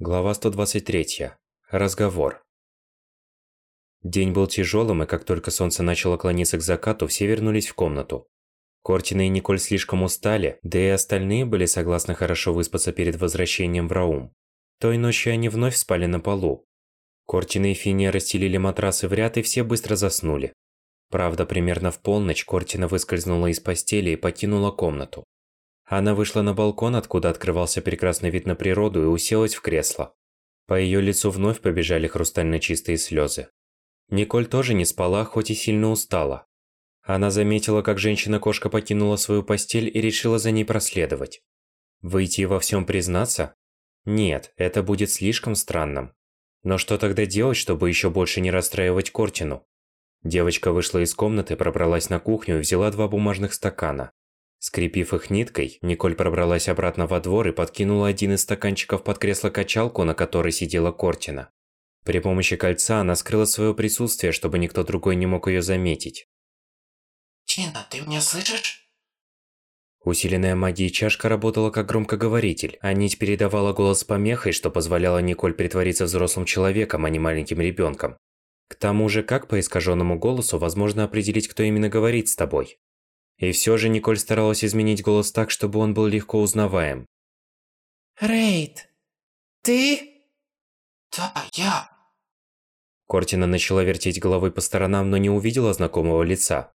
Глава 123. Разговор. День был тяжелым, и как только солнце начало клониться к закату, все вернулись в комнату. Кортина и Николь слишком устали, да и остальные были согласны хорошо выспаться перед возвращением в Раум. Той ночью они вновь спали на полу. Кортина и Финия расстелили матрасы в ряд, и все быстро заснули. Правда, примерно в полночь Кортина выскользнула из постели и покинула комнату. Она вышла на балкон, откуда открывался прекрасный вид на природу, и уселась в кресло. По ее лицу вновь побежали хрустально чистые слезы. Николь тоже не спала, хоть и сильно устала. Она заметила, как женщина-кошка покинула свою постель и решила за ней проследовать. Выйти и во всем признаться? Нет, это будет слишком странным. Но что тогда делать, чтобы еще больше не расстраивать Кортину? Девочка вышла из комнаты, пробралась на кухню и взяла два бумажных стакана. Скрепив их ниткой, Николь пробралась обратно во двор и подкинула один из стаканчиков под кресло-качалку, на которой сидела Кортина. При помощи кольца она скрыла свое присутствие, чтобы никто другой не мог ее заметить. Тина, ты меня слышишь? Усиленная магией чашка работала как громкоговоритель, а нить передавала голос помехой, что позволяло Николь притвориться взрослым человеком, а не маленьким ребенком. К тому же, как по искаженному голосу возможно определить, кто именно говорит с тобой? И все же Николь старалась изменить голос так, чтобы он был легко узнаваем. Рейд, ты? Да, я. Кортина начала вертеть головой по сторонам, но не увидела знакомого лица.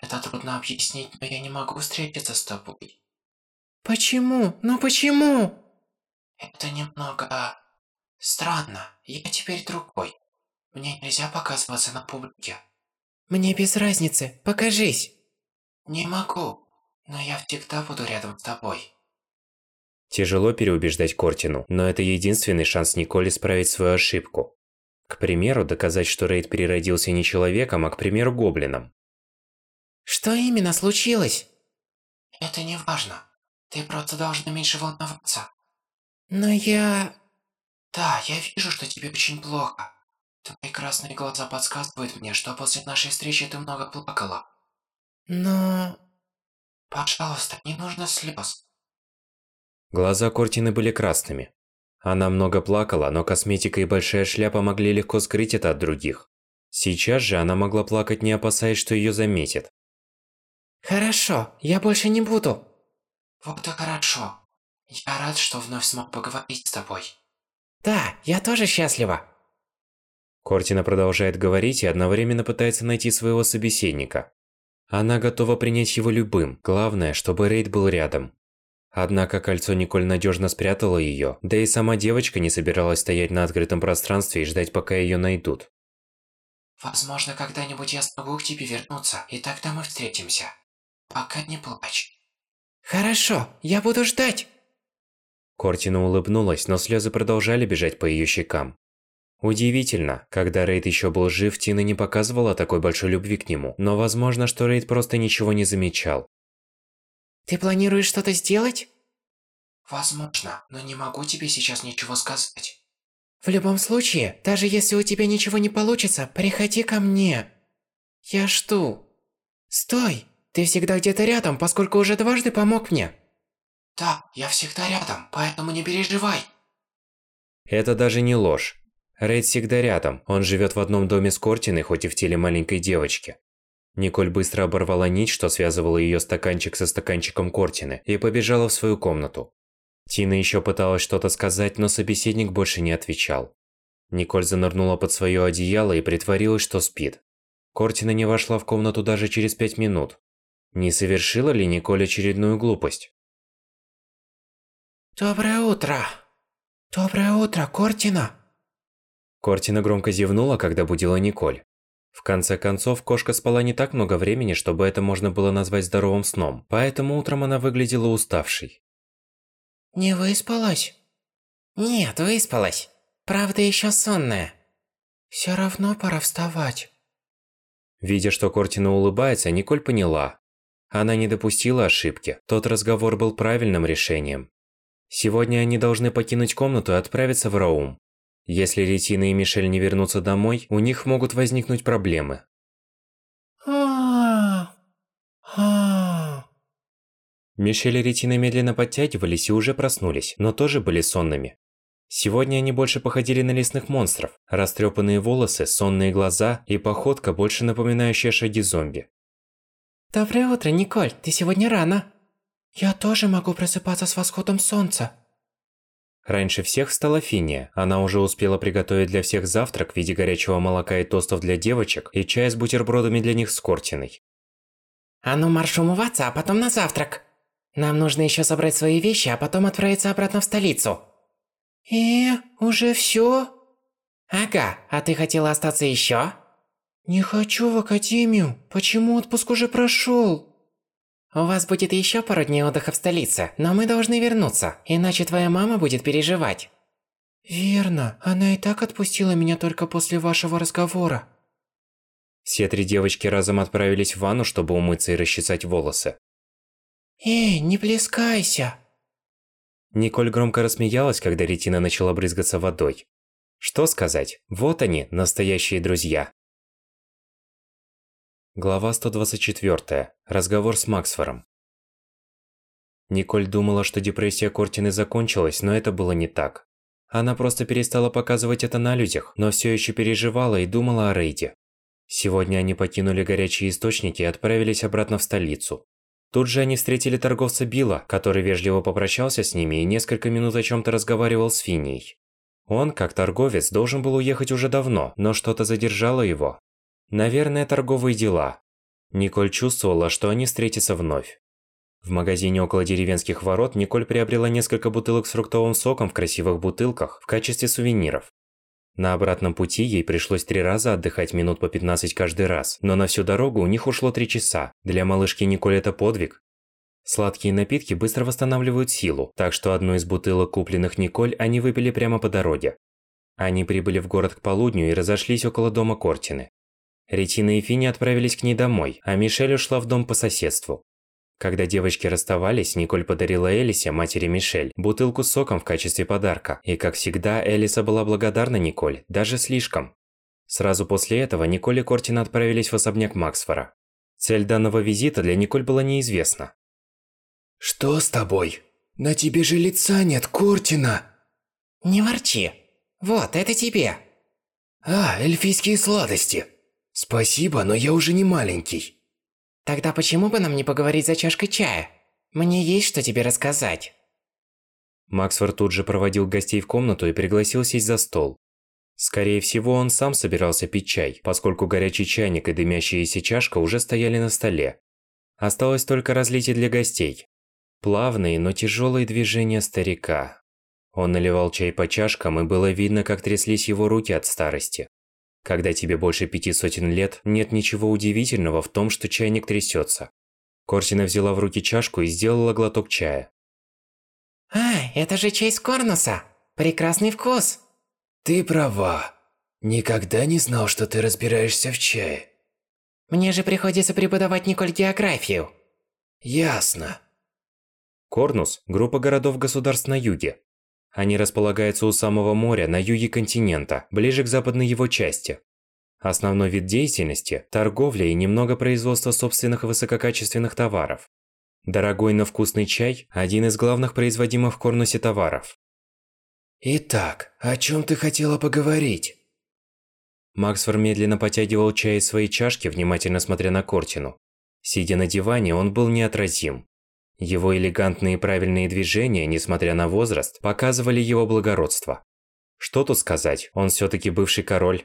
Это трудно объяснить, но я не могу встретиться с тобой. Почему? Ну почему? Это немного... странно. Я теперь другой. Мне нельзя показываться на публике. Мне без разницы. Покажись. Не могу, но я всегда буду рядом с тобой. Тяжело переубеждать Кортину, но это единственный шанс Николь исправить свою ошибку. К примеру, доказать, что Рейд переродился не человеком, а, к примеру, гоблином. Что именно случилось? Это не важно. Ты просто должна меньше волноваться. Но я... Да, я вижу, что тебе очень плохо. Твои красные глаза подсказывают мне, что после нашей встречи ты много плакала. Но... Пожалуйста, не нужно слез. Глаза Кортины были красными. Она много плакала, но косметика и большая шляпа могли легко скрыть это от других. Сейчас же она могла плакать, не опасаясь, что ее заметят. Хорошо, я больше не буду. Вот и хорошо. Я рад, что вновь смог поговорить с тобой. Да, я тоже счастлива. Кортина продолжает говорить и одновременно пытается найти своего собеседника. Она готова принять его любым, главное, чтобы Рейд был рядом. Однако кольцо Николь надежно спрятало ее, да и сама девочка не собиралась стоять на открытом пространстве и ждать, пока ее найдут. Возможно, когда-нибудь я смогу к тебе вернуться, и тогда мы встретимся. Пока не плачь. Хорошо, я буду ждать. Кортина улыбнулась, но слезы продолжали бежать по ее щекам. Удивительно, когда Рейд еще был жив, Тина не показывала такой большой любви к нему, но возможно, что Рейд просто ничего не замечал. Ты планируешь что-то сделать? Возможно, но не могу тебе сейчас ничего сказать. В любом случае, даже если у тебя ничего не получится, приходи ко мне. Я жду. Стой! Ты всегда где-то рядом, поскольку уже дважды помог мне. Да, я всегда рядом, поэтому не переживай. Это даже не ложь. Рейд всегда рядом, он живет в одном доме с Кортиной, хоть и в теле маленькой девочки. Николь быстро оборвала нить, что связывала ее стаканчик со стаканчиком Кортины, и побежала в свою комнату. Тина еще пыталась что-то сказать, но собеседник больше не отвечал. Николь занырнула под свое одеяло и притворилась, что спит. Кортина не вошла в комнату даже через пять минут. Не совершила ли Николь очередную глупость? Доброе утро. Доброе утро, Кортина. Кортина громко зевнула, когда будила Николь. В конце концов, кошка спала не так много времени, чтобы это можно было назвать здоровым сном, поэтому утром она выглядела уставшей. Не выспалась? Нет, выспалась. Правда, еще сонная. Все равно пора вставать. Видя, что Кортина улыбается, Николь поняла. Она не допустила ошибки. Тот разговор был правильным решением. Сегодня они должны покинуть комнату и отправиться в Раум. Если Ретина и Мишель не вернутся домой, у них могут возникнуть проблемы. Мишель и Ретина медленно подтягивались и уже проснулись, но тоже были сонными. Сегодня они больше походили на лесных монстров. Растрепанные волосы, сонные глаза и походка, больше напоминающая шаги зомби. Доброе утро, Николь. Ты сегодня рано. Я тоже могу просыпаться с восходом солнца. Раньше всех встала Финия. Она уже успела приготовить для всех завтрак в виде горячего молока и тостов для девочек и чай с бутербродами для них с Кортиной. А ну марш умываться, а потом на завтрак. Нам нужно еще собрать свои вещи, а потом отправиться обратно в столицу. «Э, уже всё?» «Ага, а ты хотела остаться ещё?» «Не хочу в академию. Почему отпуск уже прошёл?» «У вас будет ещё пару дней отдыха в столице, но мы должны вернуться, иначе твоя мама будет переживать». «Верно. Она и так отпустила меня только после вашего разговора». Все три девочки разом отправились в ванну, чтобы умыться и расчесать волосы. «Эй, не плескайся!» Николь громко рассмеялась, когда Ретина начала брызгаться водой. Что сказать, вот они, настоящие друзья. Глава 124. Разговор с Максфором. Николь думала, что депрессия Кортины закончилась, но это было не так. Она просто перестала показывать это на людях, но все еще переживала и думала о Рейде. Сегодня они покинули горячие источники и отправились обратно в столицу. Тут же они встретили торговца Билла, который вежливо попрощался с ними и несколько минут о чем-то разговаривал с Финией. Он, как торговец, должен был уехать уже давно, но что-то задержало его. Наверное, торговые дела. Николь чувствовала, что они встретятся вновь. В магазине около деревенских ворот Николь приобрела несколько бутылок с фруктовым соком в красивых бутылках в качестве сувениров. На обратном пути ей пришлось три раза отдыхать минут по 15 каждый раз, но на всю дорогу у них ушло три часа. Для малышки Николь это подвиг. Сладкие напитки быстро восстанавливают силу, так что одну из бутылок, купленных Николь, они выпили прямо по дороге. Они прибыли в город к полудню и разошлись около дома Кортины. Ретина и Фини отправились к ней домой, а Мишель ушла в дом по соседству. Когда девочки расставались, Николь подарила Элисе, матери Мишель, бутылку с соком в качестве подарка. И как всегда, Элиса была благодарна Николь, даже слишком. Сразу после этого Николь и Кортина отправились в особняк Максфора. Цель данного визита для Николь была неизвестна. «Что с тобой? На тебе же лица нет, Кортина!» «Не ворчи. Вот, это тебе!» «А, эльфийские сладости. Спасибо, но я уже не маленький». Тогда почему бы нам не поговорить за чашкой чая? Мне есть что тебе рассказать. Максфорд тут же проводил гостей в комнату и пригласил сесть за стол. Скорее всего, он сам собирался пить чай, поскольку горячий чайник и дымящаяся чашка уже стояли на столе. Осталось только разлить и для гостей. Плавные, но тяжелые движения старика. Он наливал чай по чашкам, и было видно, как тряслись его руки от старости. Когда тебе больше пяти сотен лет, нет ничего удивительного в том, что чайник трясется. Корсина взяла в руки чашку и сделала глоток чая. А, это же чай с Корнуса. Прекрасный вкус. Ты права. Никогда не знал, что ты разбираешься в чае. Мне же приходится преподавать Николь географию. Ясно. Корнус – группа городов-государств на юге, они располагаются у самого моря на юге континента, ближе к западной его части. Основной вид деятельности – торговля и немного производства собственных высококачественных товаров. Дорогой, но вкусный чай – один из главных производимых в Корнусе товаров. Итак, о чем ты хотела поговорить? Максфор медленно потягивал чай из своей чашки, внимательно смотря на Кортину. Сидя на диване, он был неотразим. Его элегантные и правильные движения, несмотря на возраст, показывали его благородство. Что тут сказать, он все-таки бывший король.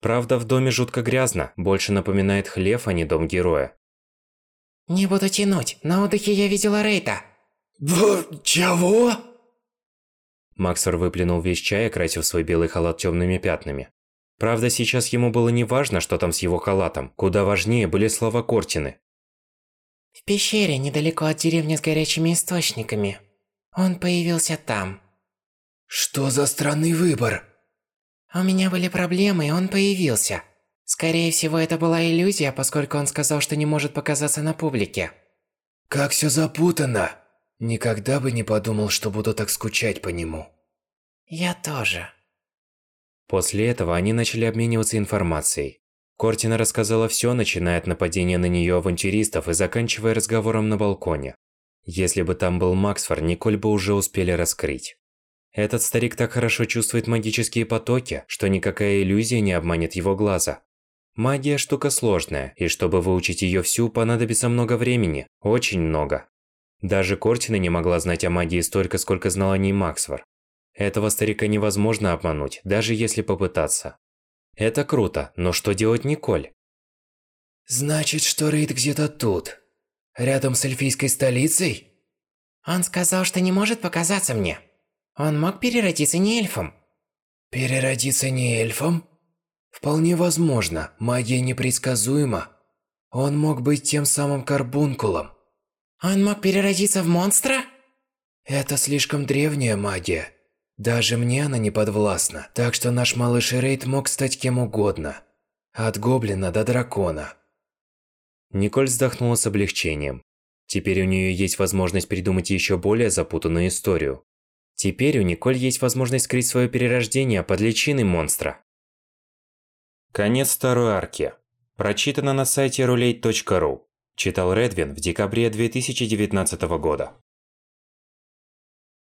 Правда, в доме жутко грязно, больше напоминает хлев, а не дом героя. Не буду тянуть, на отдыхе я видела Рейта. Б чего? Максор выплюнул весь чай, окрасив свой белый халат темными пятнами. Правда, сейчас ему было не важно, что там с его халатом. Куда важнее были слова Кортины. В пещере, недалеко от деревни с горячими источниками. Он появился там. Что за странный выбор? У меня были проблемы, и он появился. Скорее всего, это была иллюзия, поскольку он сказал, что не может показаться на публике. Как все запутано. Никогда бы не подумал, что буду так скучать по нему. Я тоже. После этого они начали обмениваться информацией. Кортина рассказала все, начиная от нападения на нее авантюристов и заканчивая разговором на балконе. Если бы там был Максфор, Николь бы уже успели раскрыть. Этот старик так хорошо чувствует магические потоки, что никакая иллюзия не обманет его глаза. Магия штука сложная, и чтобы выучить ее всю, понадобится много времени, очень много. Даже Кортина не могла знать о магии столько, сколько знала не Максвар. Этого старика невозможно обмануть, даже если попытаться. Это круто, но что делать Николь? Значит, что Рейд где-то тут. Рядом с эльфийской столицей? Он сказал, что не может показаться мне. Он мог переродиться не эльфом. Переродиться не эльфом? Вполне возможно, магия непредсказуема. Он мог быть тем самым карбункулом. Он мог переродиться в монстра? Это слишком древняя магия. Даже мне она не подвластна, так что наш малыш Рейд мог стать кем угодно. От гоблина до дракона. Николь вздохнула с облегчением. Теперь у нее есть возможность придумать еще более запутанную историю. Теперь у Николь есть возможность скрыть свое перерождение под личиной монстра. Конец второй арки. Прочитано на сайте roulette.ru. Читал Редвин в декабре 2019 года.